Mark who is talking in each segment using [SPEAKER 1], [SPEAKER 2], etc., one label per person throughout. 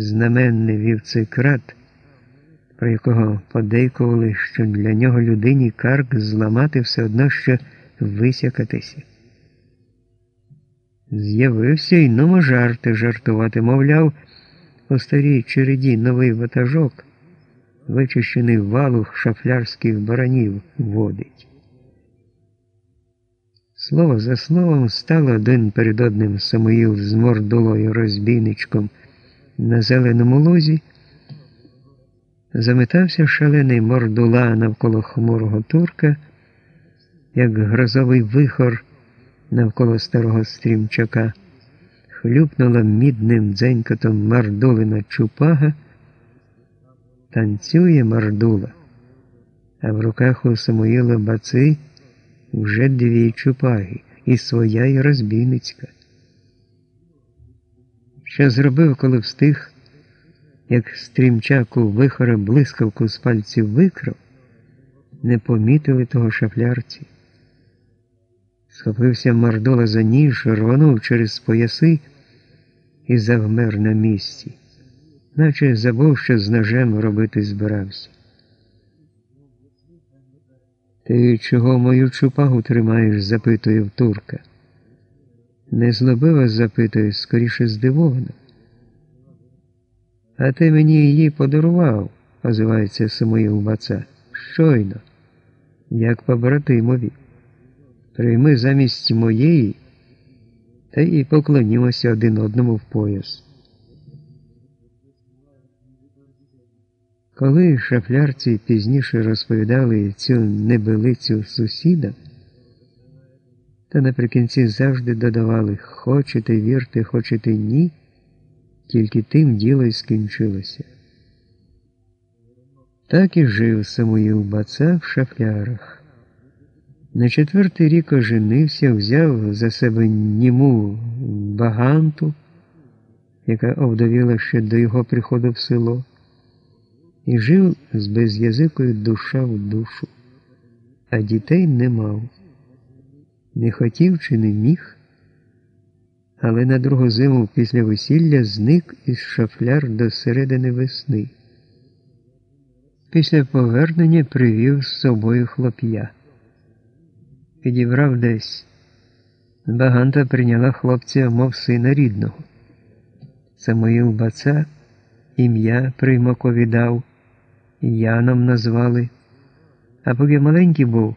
[SPEAKER 1] знаменний вівцекрат, про якого подейкували, що для нього людині карк зламати все одно що висякатися. З'явився й ному жарти жартувати, мовляв, у старій череді новий ватажок, вичищений валух шафлярських баранів водить. Слово за словом стало один перед одним Самуїл з мордолою розбійничком на зеленому лозі. Заметався шалений мордула навколо хмурого турка, як грозовий вихор навколо старого стрімчака, хлюпнула мідним дзенькотом мардулина чупага, танцює мардула, а в руках у Самуїла баци вже дві чупаги, і своя, і розбійницька. Що зробив, коли встиг, як стрімчаку вихора блискавку з пальців викрав, не помітили того шафлярці. Схопився мордола за ніж, рванув через пояси і завмер на місці, наче забув, що з ножем робити збирався. Ти чого мою чупагу тримаєш? запитує в турка. Незлобиво запитує, скоріше здивовано. А ти мені її подарував, озивається Самуїл Баца. Щойно, як побратимові. Прийми замість моєї та й поклонімося один одному в пояс. Коли шафлярці пізніше розповідали цю небелицю сусідам, та наприкінці завжди додавали хочете вірте, хочете ні, тільки тим діло й скінчилося. Так і жив Самуїл Баца в шафлярах. На четвертий рік оженився, взяв за себе німу баганту, яка овдовіла ще до його приходу в село і жив з без'язикою душа в душу, а дітей не мав, не хотів чи не міг, але на другу зиму після весілля зник із шафляр до середини весни. Після повернення привів з собою хлоп'я. Підібрав десь. Баганта прийняла хлопця, мов сина рідного. Самоїл баца ім'я приймакові дав. Яном назвали, а поки маленький був,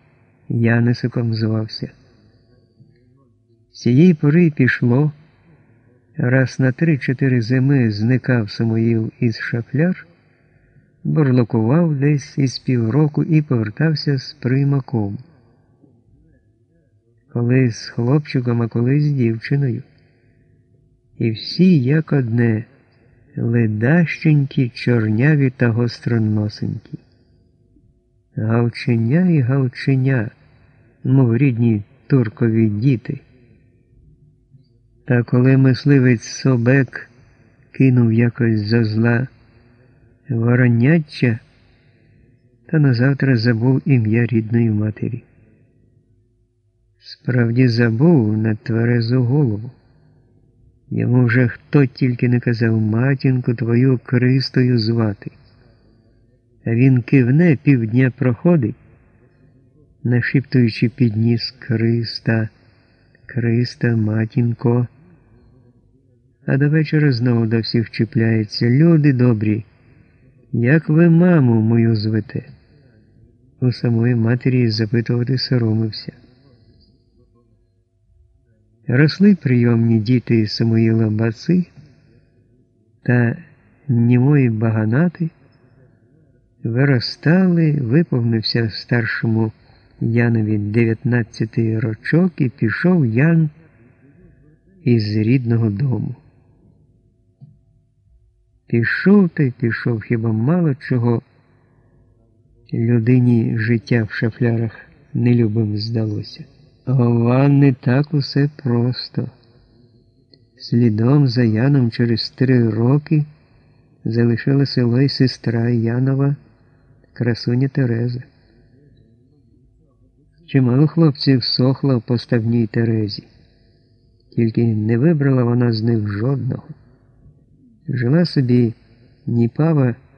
[SPEAKER 1] Янисиком звався. Цієї пори пішло, раз на три-чотири зими зникав Самоїл із шафляр, бурлокував десь із півроку і повертався з примаком. Коли з хлопчиком, а коли з дівчиною. І всі як одне ледащенькі, чорняві та гостроносенькі. Галченя і галченя, мов рідні туркові діти. Та коли мисливець собек кинув якось за зла вороняча, та назавтра забув ім'я рідної матері. Справді забув на тверезу голову. Йому вже хто тільки не казав матінку твою Кристою звати. А він кивне півдня проходить, нашіптуючи підніс Криста, Криста, матінко. А до вечора знову до всіх чіпляється. Люди добрі, як ви маму мою звете? У самої матері запитувати соромився. Росли прийомні діти Самуїла Баци та німої баганати, виростали, виповнився старшому Янові 19 рочок і пішов Ян із рідного дому. Пішов та й пішов хіба мало чого людині життя в шафлярах нелюбим здалося. Ова не так усе просто. Слідом за Яном через три роки залишила село й сестра Янова, красуня Тереза. Чимало хлопців сохло в поставній Терезі, тільки не вибрала вона з них жодного. Жила собі Ніпава